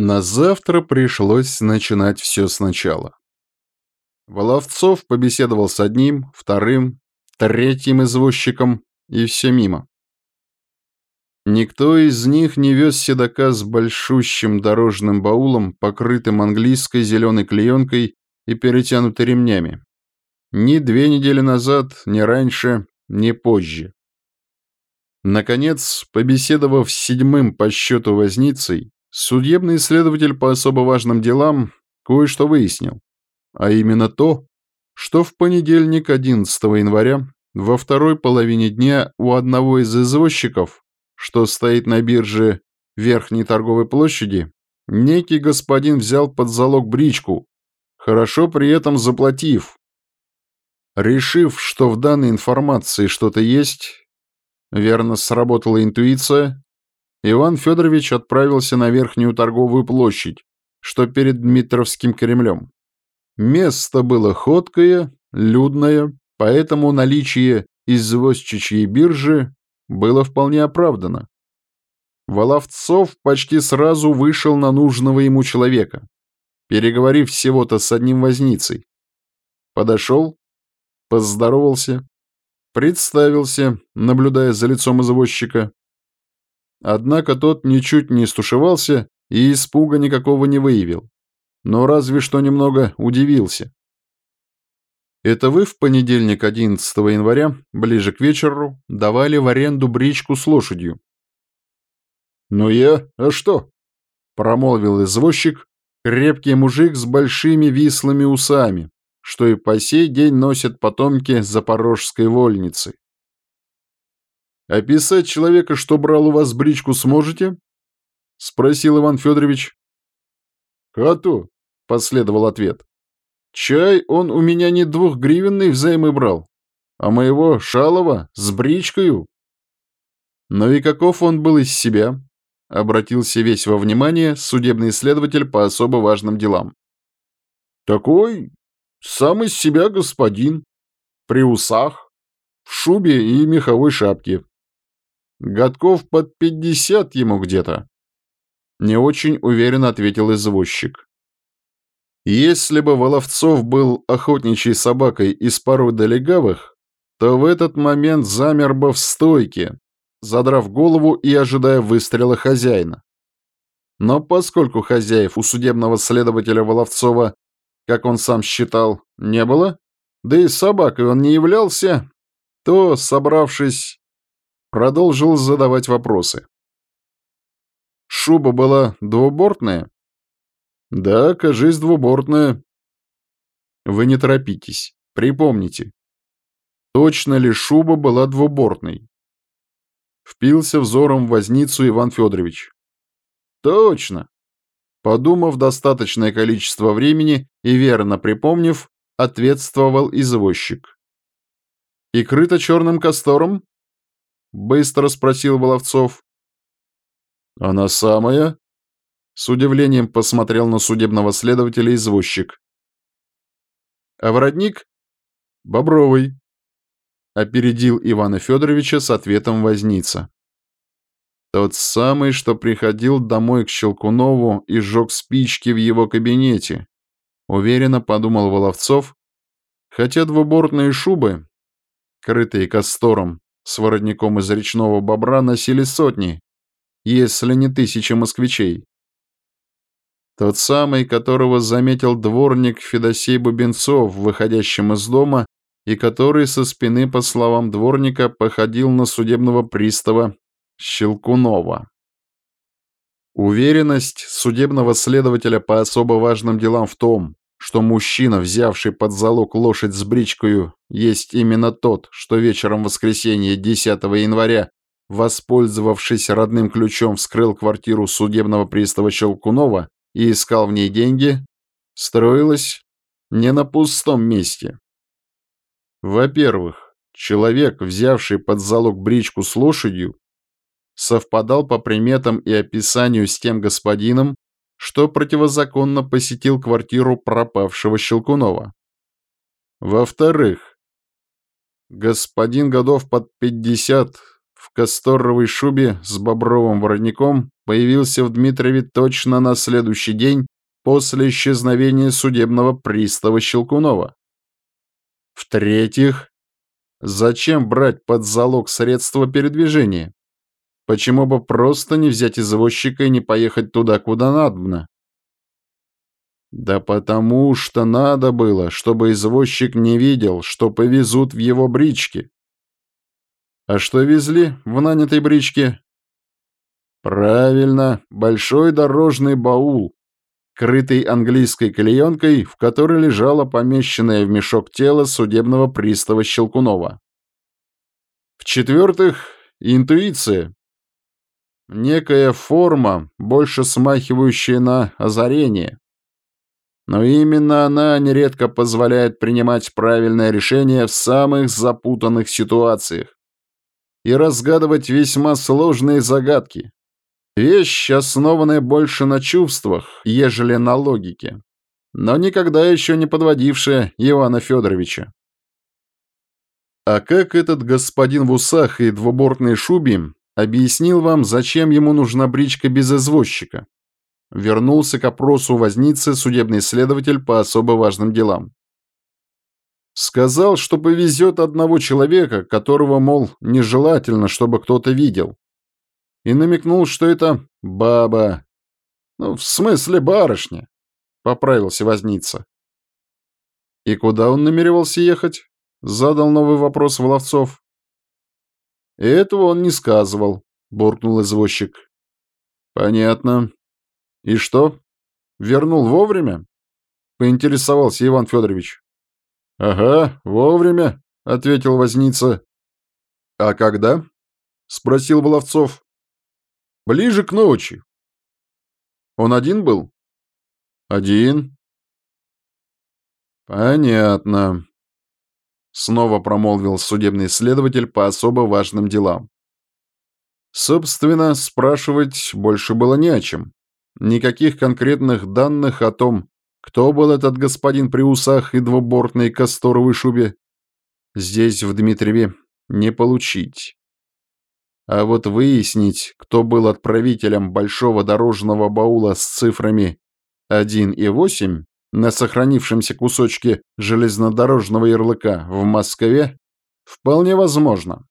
На завтра пришлось начинать все сначала. Воловцов побеседовал с одним, вторым, третьим извозчиком, и все мимо. Никто из них не вез седока с большущим дорожным баулом, покрытым английской зеленой клеенкой и перетянутой ремнями. Ни две недели назад, ни раньше, ни позже. Наконец, побеседовав с седьмым по счету возницей, Судебный следователь по особо важным делам кое-что выяснил, а именно то, что в понедельник 11 января во второй половине дня у одного из извозчиков, что стоит на бирже Верхней торговой площади, некий господин взял под залог бричку, хорошо при этом заплатив. Решив, что в данной информации что-то есть, верно сработала интуиция, Иван Федорович отправился на Верхнюю торговую площадь, что перед Дмитровским Кремлем. Место было ходкое, людное, поэтому наличие извозчичьей биржи было вполне оправдано. Воловцов почти сразу вышел на нужного ему человека, переговорив всего-то с одним возницей. Подошел, поздоровался, представился, наблюдая за лицом извозчика, Однако тот ничуть не стушевался и испуга никакого не выявил. Но разве что немного удивился. Это вы в понедельник 11 января, ближе к вечеру, давали в аренду бричку с лошадью? Ну я, а что? Промолвил извозчик, крепкий мужик с большими вислыми усами, что и по сей день носят потомки запорожской вольницы. «Описать человека, что брал у вас бричку, сможете?» — спросил Иван Федорович. «Хату», — последовал ответ. «Чай он у меня не двухгривенный взаймы брал, а моего Шалова с бричкою». «Но и каков он был из себя?» — обратился весь во внимание судебный следователь по особо важным делам. «Такой сам из себя господин, при усах, в шубе и меховой шапке, Годков под пятьдесят ему где-то. Не очень уверенно ответил извозчик. Если бы Воловцов был охотничьей собакой из породы легавых, то в этот момент замер бы в стойке, задрав голову и ожидая выстрела хозяина. Но поскольку хозяев у судебного следователя Воловцова, как он сам считал, не было, да и собакой он не являлся, то, собравшись продолжил задавать вопросы. Шуба была двубортная? Да, кажись, двубортная. Вы не торопитесь, припомните. Точно ли шуба была двубортной? Впился взором в возницу Иван Федорович. Точно. Подумав достаточное количество времени и верно припомнив, ответствовал извозчик. И крыто черным кастором? — быстро спросил Воловцов. «Она самая?» С удивлением посмотрел на судебного следователя извозчик. «А воротник?» «Бобровый», — опередил Ивана Федоровича с ответом возница. Тот самый, что приходил домой к Щелкунову и сжег спички в его кабинете. Уверенно подумал Воловцов, хотя двубортные шубы, крытые кастором, с воротником из речного бобра носили сотни, если не тысячи москвичей. Тот самый, которого заметил дворник Федосей Бубенцов, выходящим из дома, и который со спины, по словам дворника, походил на судебного пристава Щелкунова. Уверенность судебного следователя по особо важным делам в том, что мужчина, взявший под залог лошадь с бричкою, есть именно тот, что вечером воскресенья 10 января, воспользовавшись родным ключом, вскрыл квартиру судебного пристава Щелкунова и искал в ней деньги, строилось не на пустом месте. Во-первых, человек, взявший под залог бричку с лошадью, совпадал по приметам и описанию с тем господином, что противозаконно посетил квартиру пропавшего Щелкунова. Во-вторых, господин годов под 50 в касторовой шубе с бобровым воротником появился в Дмитрове точно на следующий день после исчезновения судебного пристава Щелкунова. В-третьих, зачем брать под залог средства передвижения? Почему бы просто не взять извозчика и не поехать туда, куда надобно? Да потому что надо было, чтобы извозчик не видел, что повезут в его бричке. А что везли в нанятой бричке? Правильно, большой дорожный баул, крытый английской клеенкой, в которой лежало помещенное в мешок тело судебного пристава Щелкунова. В-четвертых, интуиция. Некая форма, больше смахивающая на озарение. Но именно она нередко позволяет принимать правильное решение в самых запутанных ситуациях и разгадывать весьма сложные загадки. Вещь, основанная больше на чувствах, ежели на логике, но никогда еще не подводившая Ивана Федоровича. А как этот господин в усах и двубортной шубе объяснил вам, зачем ему нужна бричка без извозчика? Вернулся к опросу возницы судебный следователь по особо важным делам. Сказал, что повезет одного человека, которого, мол, нежелательно, чтобы кто-то видел. И намекнул, что это баба. Ну, в смысле барышня, поправился возница. И куда он намеревался ехать? Задал новый вопрос Воловцов. Этого он не сказывал, буркнул извозчик. Понятно. «И что? Вернул вовремя?» — поинтересовался Иван Федорович. «Ага, вовремя», — ответил возница. «А когда?» — спросил Воловцов. «Ближе к ночи». «Он один был?» «Один». «Понятно», — снова промолвил судебный следователь по особо важным делам. Собственно, спрашивать больше было не о чем. Никаких конкретных данных о том, кто был этот господин при усах и двубортной касторовой шубе, здесь, в Дмитриеве, не получить. А вот выяснить, кто был отправителем большого дорожного баула с цифрами 1 и 8 на сохранившемся кусочке железнодорожного ярлыка в Москве, вполне возможно.